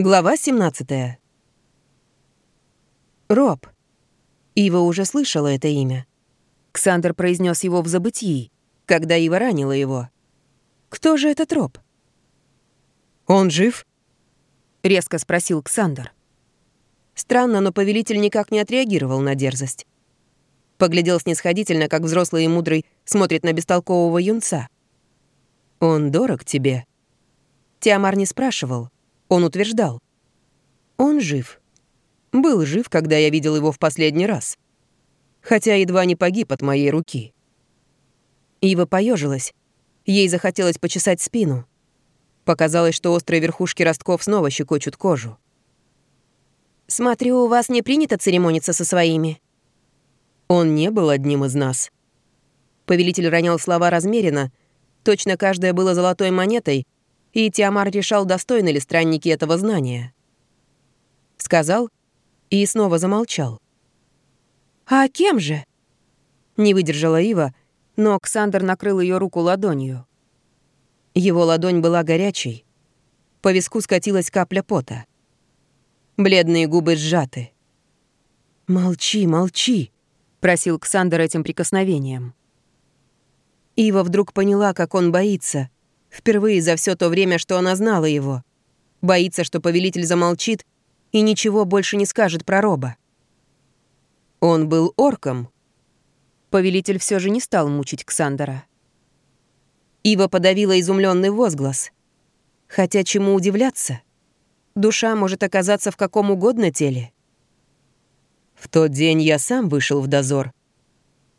Глава 17. Роб. Ива уже слышала это имя. Ксандр произнес его в забытии, когда Ива ранила его. Кто же этот Роб? «Он жив?» — резко спросил Ксандр. Странно, но повелитель никак не отреагировал на дерзость. Поглядел снисходительно, как взрослый и мудрый смотрит на бестолкового юнца. «Он дорог тебе?» Тиамар не спрашивал — он утверждал. Он жив. Был жив, когда я видел его в последний раз. Хотя едва не погиб от моей руки. Ива поежилась. Ей захотелось почесать спину. Показалось, что острые верхушки ростков снова щекочут кожу. «Смотрю, у вас не принято церемониться со своими». Он не был одним из нас. Повелитель ронял слова размеренно. Точно каждая была золотой монетой — и Тиамар решал, достойны ли странники этого знания. Сказал и снова замолчал. «А кем же?» Не выдержала Ива, но Ксандр накрыл ее руку ладонью. Его ладонь была горячей. По виску скатилась капля пота. Бледные губы сжаты. «Молчи, молчи», — просил Ксандр этим прикосновением. Ива вдруг поняла, как он боится — Впервые за все то время, что она знала его. Боится, что повелитель замолчит и ничего больше не скажет про Роба. Он был орком. Повелитель все же не стал мучить Ксандера. Ива подавила изумленный возглас. Хотя чему удивляться? Душа может оказаться в каком угодно теле. В тот день я сам вышел в дозор.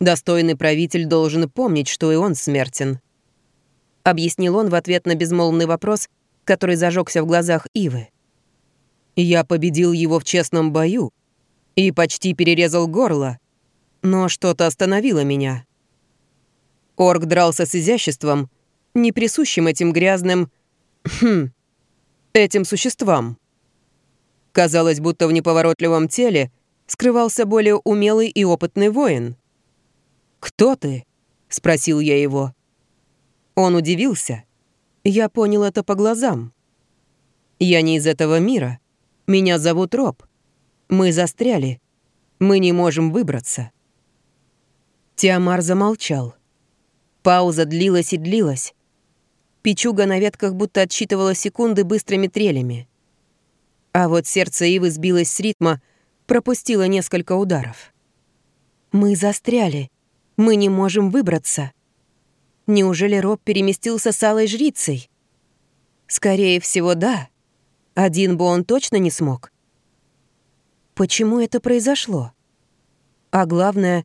Достойный правитель должен помнить, что и он смертен. — объяснил он в ответ на безмолвный вопрос, который зажегся в глазах Ивы. «Я победил его в честном бою и почти перерезал горло, но что-то остановило меня. Орк дрался с изяществом, не присущим этим грязным... Хм, этим существам. Казалось, будто в неповоротливом теле скрывался более умелый и опытный воин. «Кто ты?» — спросил я его. Он удивился. Я понял это по глазам. Я не из этого мира. Меня зовут Роб. Мы застряли. Мы не можем выбраться. Тиамар замолчал. Пауза длилась и длилась. Пичуга на ветках будто отсчитывала секунды быстрыми трелями. А вот сердце Ивы сбилось с ритма, пропустило несколько ударов. «Мы застряли. Мы не можем выбраться», Неужели Роб переместился с алой жрицей? Скорее всего, да. Один бы он точно не смог. Почему это произошло? А главное,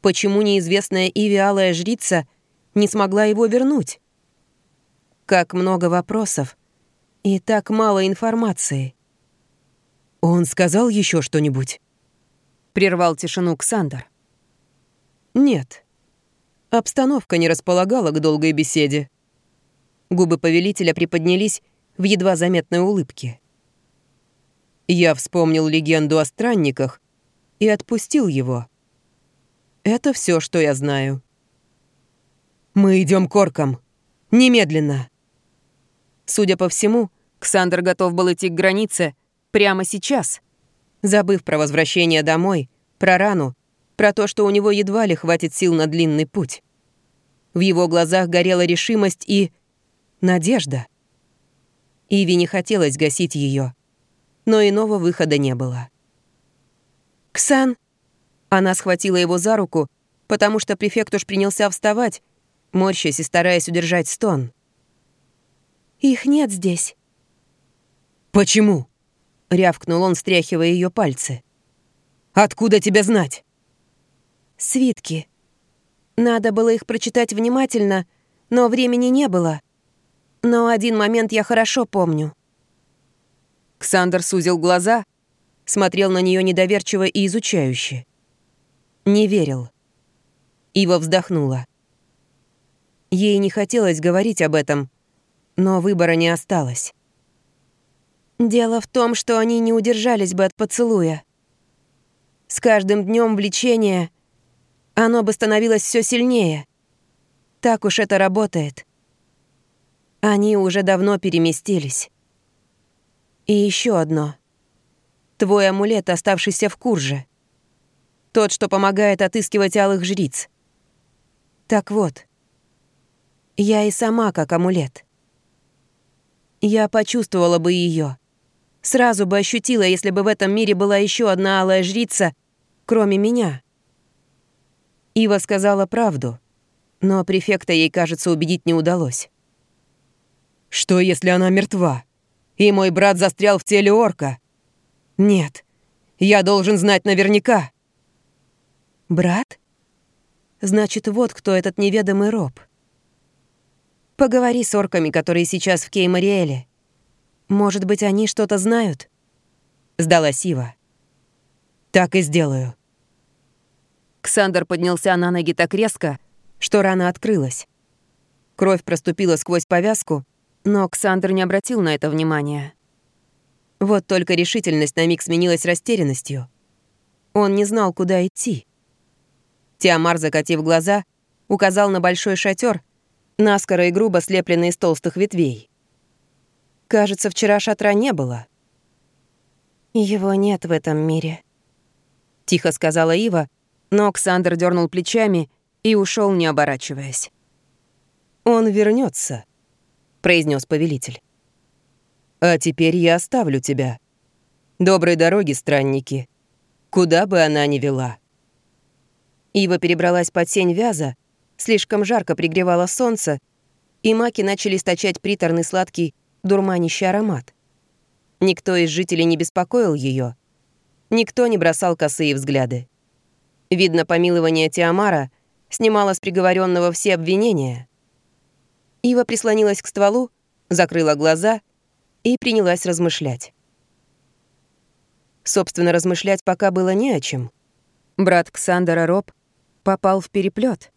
почему неизвестная Иви алая жрица не смогла его вернуть? Как много вопросов и так мало информации. «Он сказал еще что-нибудь?» Прервал тишину Ксандр. «Нет», Обстановка не располагала к долгой беседе. Губы повелителя приподнялись в едва заметной улыбке. Я вспомнил легенду о странниках и отпустил его. Это все, что я знаю. «Мы идем к оркам. Немедленно!» Судя по всему, Ксандр готов был идти к границе прямо сейчас, забыв про возвращение домой, про рану про то, что у него едва ли хватит сил на длинный путь. В его глазах горела решимость и... надежда. Иви не хотелось гасить ее, но иного выхода не было. «Ксан!» Она схватила его за руку, потому что префект уж принялся вставать, морщась и стараясь удержать стон. «Их нет здесь». «Почему?» — рявкнул он, стряхивая ее пальцы. «Откуда тебя знать?» Свитки. Надо было их прочитать внимательно, но времени не было. Но один момент я хорошо помню. Ксандр сузил глаза, смотрел на нее недоверчиво и изучающе. Не верил. Ива вздохнула. Ей не хотелось говорить об этом, но выбора не осталось. Дело в том, что они не удержались бы от поцелуя. С каждым днем влечение — оно бы становилось все сильнее. Так уж это работает. Они уже давно переместились. И еще одно. Твой амулет, оставшийся в Курже. Тот, что помогает отыскивать алых жриц. Так вот, я и сама как амулет. Я почувствовала бы ее. Сразу бы ощутила, если бы в этом мире была еще одна алая жрица, кроме меня. Ива сказала правду, но префекта ей, кажется, убедить не удалось. Что, если она мертва? И мой брат застрял в теле орка? Нет, я должен знать наверняка. Брат? Значит, вот кто этот неведомый роб. Поговори с орками, которые сейчас в Кеймариэле. Может быть, они что-то знают?» Сдала Сива. «Так и сделаю». Ксандр поднялся на ноги так резко, что рана открылась. Кровь проступила сквозь повязку, но Ксандр не обратил на это внимания. Вот только решительность на миг сменилась растерянностью. Он не знал, куда идти. Тиамар, закатив глаза, указал на большой шатер, наскоро и грубо слепленный из толстых ветвей. Кажется, вчера шатра не было. «Его нет в этом мире», — тихо сказала Ива, но Оксандр дернул плечами и ушел, не оборачиваясь. «Он вернется, произнес повелитель. «А теперь я оставлю тебя. Доброй дороги, странники, куда бы она ни вела». Ива перебралась под сень вяза, Слишком жарко пригревало солнце, и маки начали источать приторный сладкий, дурманящий аромат. Никто из жителей не беспокоил ее. Никто не бросал косые взгляды. Видно, помилование Тиамара снимало с приговоренного все обвинения. Ива прислонилась к стволу, закрыла глаза и принялась размышлять. Собственно, размышлять пока было не о чем. Брат Ксандера Роб попал в переплет.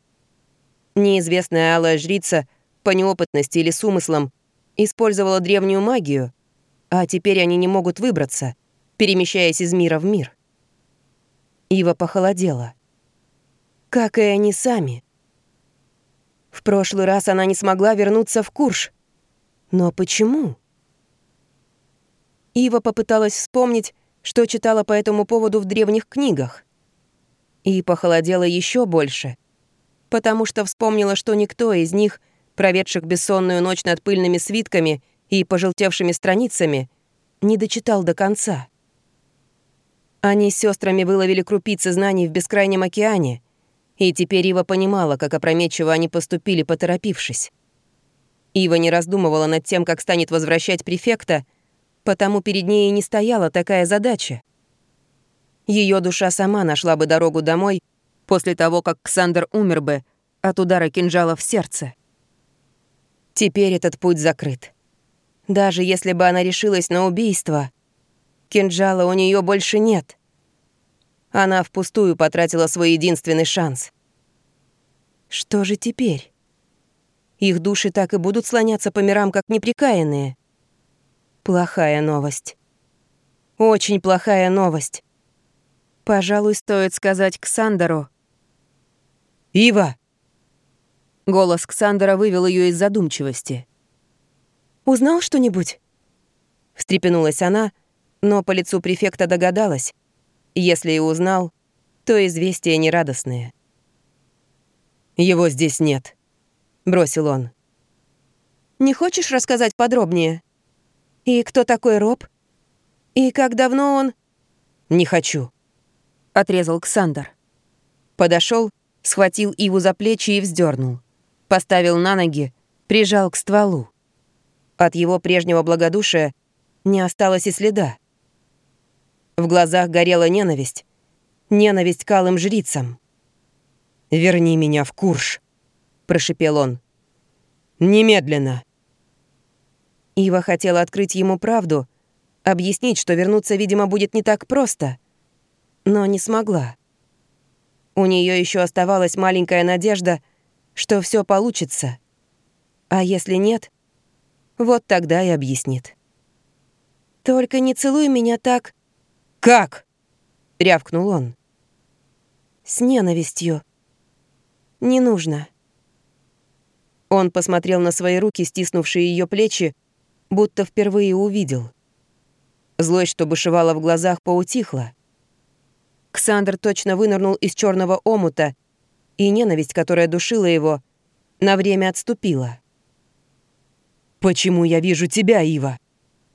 Неизвестная алая жрица по неопытности или с умыслом использовала древнюю магию, а теперь они не могут выбраться, перемещаясь из мира в мир. Ива похолодела. Как и они сами. В прошлый раз она не смогла вернуться в Курш. Но почему? Ива попыталась вспомнить, что читала по этому поводу в древних книгах. И похолодела еще больше — потому что вспомнила, что никто из них, проведших бессонную ночь над пыльными свитками и пожелтевшими страницами, не дочитал до конца. Они с сестрами выловили крупицы знаний в бескрайнем океане, и теперь Ива понимала, как опрометчиво они поступили, поторопившись. Ива не раздумывала над тем, как станет возвращать префекта, потому перед ней и не стояла такая задача. Ее душа сама нашла бы дорогу домой — после того, как Ксандр умер бы от удара кинжала в сердце. Теперь этот путь закрыт. Даже если бы она решилась на убийство, кинжала у нее больше нет. Она впустую потратила свой единственный шанс. Что же теперь? Их души так и будут слоняться по мирам, как неприкаянные. Плохая новость. Очень плохая новость. Пожалуй, стоит сказать Ксандеру, «Ива!» Голос Ксандера вывел ее из задумчивости. «Узнал что-нибудь?» Встрепенулась она, но по лицу префекта догадалась. Если и узнал, то известия нерадостные. «Его здесь нет», — бросил он. «Не хочешь рассказать подробнее? И кто такой Роб? И как давно он...» «Не хочу», — отрезал Ксандер. Подошел схватил Иву за плечи и вздернул. Поставил на ноги, прижал к стволу. От его прежнего благодушия не осталось и следа. В глазах горела ненависть. Ненависть к алым жрицам. «Верни меня в Курш», — прошипел он. «Немедленно». Ива хотела открыть ему правду, объяснить, что вернуться, видимо, будет не так просто, но не смогла. У нее еще оставалась маленькая надежда, что все получится. А если нет, вот тогда и объяснит. «Только не целуй меня так...» «Как?» — рявкнул он. «С ненавистью. Не нужно». Он посмотрел на свои руки, стиснувшие ее плечи, будто впервые увидел. Злость, что бушевала в глазах, поутихла. Ксандр точно вынырнул из черного омута, и ненависть, которая душила его, на время отступила. «Почему я вижу тебя, Ива?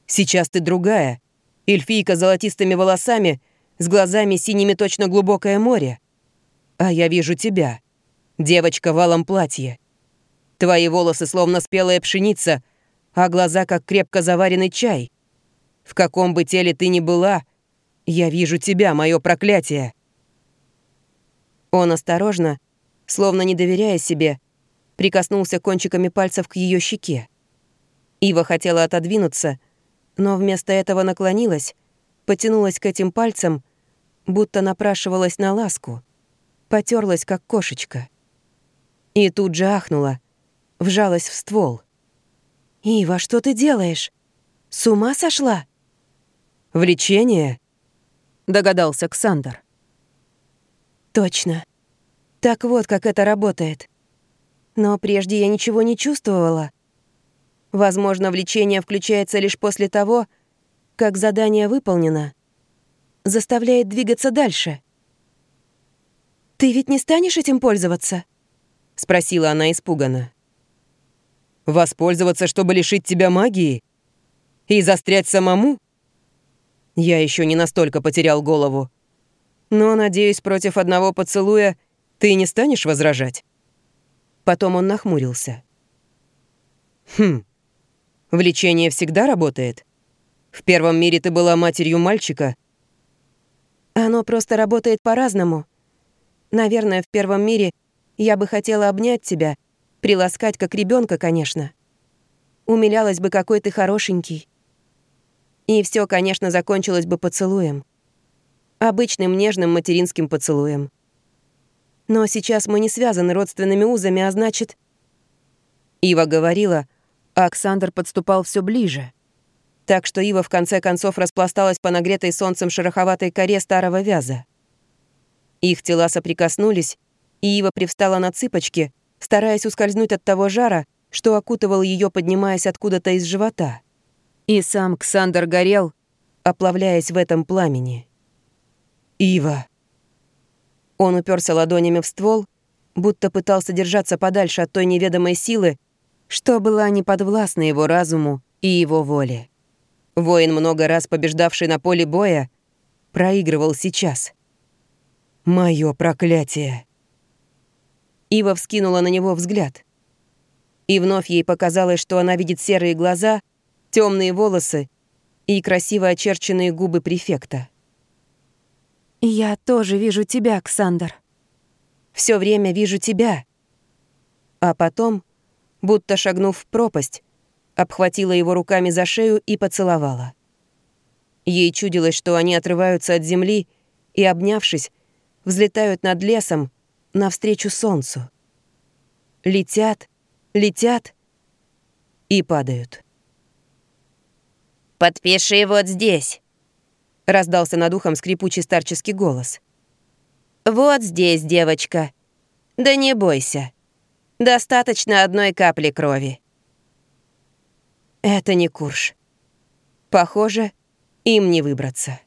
Сейчас ты другая. Эльфийка с золотистыми волосами, с глазами синими точно глубокое море. А я вижу тебя, девочка в алом платье. Твои волосы словно спелая пшеница, а глаза как крепко заваренный чай. В каком бы теле ты ни была, я вижу тебя, мое проклятие». Он осторожно, словно не доверяя себе, прикоснулся кончиками пальцев к ее щеке. Ива хотела отодвинуться, но вместо этого наклонилась, потянулась к этим пальцам, будто напрашивалась на ласку, потерлась как кошечка. И тут же ахнула, вжалась в ствол. «Ива, что ты делаешь? С ума сошла?» «Влечение?» — догадался Ксандр. «Точно. Так вот, как это работает. Но прежде я ничего не чувствовала. Возможно, влечение включается лишь после того, как задание выполнено. Заставляет двигаться дальше. «Ты ведь не станешь этим пользоваться?» — спросила она испуганно. «Воспользоваться, чтобы лишить тебя магии? И застрять самому?» Я еще не настолько потерял голову. Но, надеюсь, против одного поцелуя ты не станешь возражать?» Потом он нахмурился. «Хм, Влечение всегда работает? В первом мире ты была матерью мальчика. Оно просто работает по-разному. Наверное, в первом мире я бы хотела обнять тебя, приласкать как ребенка, конечно. Умилялась бы, какой ты хорошенький. И все, конечно, закончилось бы поцелуем. Обычным нежным материнским поцелуем. Но сейчас мы не связаны родственными узами, а значит... Ива говорила, Оксандр подступал все ближе. Так что Ива в конце концов распласталась по нагретой солнцем шероховатой коре старого вяза. Их тела соприкоснулись, и Ива привстала на цыпочки, стараясь ускользнуть от того жара, что окутывал ее, поднимаясь откуда-то из живота. И сам Ксандр горел, оплавляясь в этом пламени. «Ива!» Он уперся ладонями в ствол, будто пытался держаться подальше от той неведомой силы, что была неподвластна его разуму и его воле. Воин, много раз побеждавший на поле боя, проигрывал сейчас. «Моё проклятие!» Ива вскинула на него взгляд. И вновь ей показалось, что она видит серые глаза, темные волосы и красиво очерченные губы префекта. «Я тоже вижу тебя, Александр. Все время вижу тебя». А потом будто шагнув в пропасть, обхватила его руками за шею и поцеловала. Ей чудилось, что они отрываются от земли и, обнявшись, взлетают над лесом навстречу солнцу. Летят, летят и падают. «Подпиши вот здесь», — раздался над ухом скрипучий старческий голос. «Вот здесь, девочка. Да не бойся». Достаточно одной капли крови. Это не Курш. Похоже, им не выбраться.